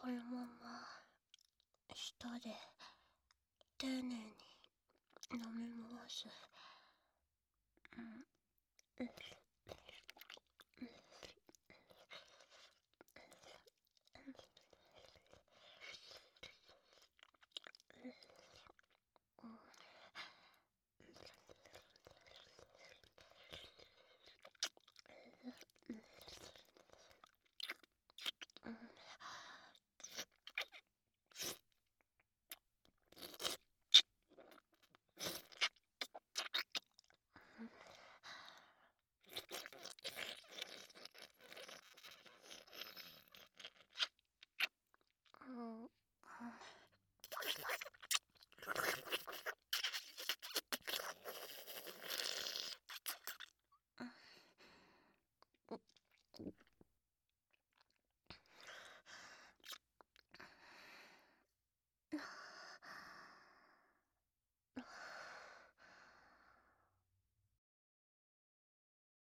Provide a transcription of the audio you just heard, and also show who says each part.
Speaker 1: このまま舌で丁寧に飲みます。うん。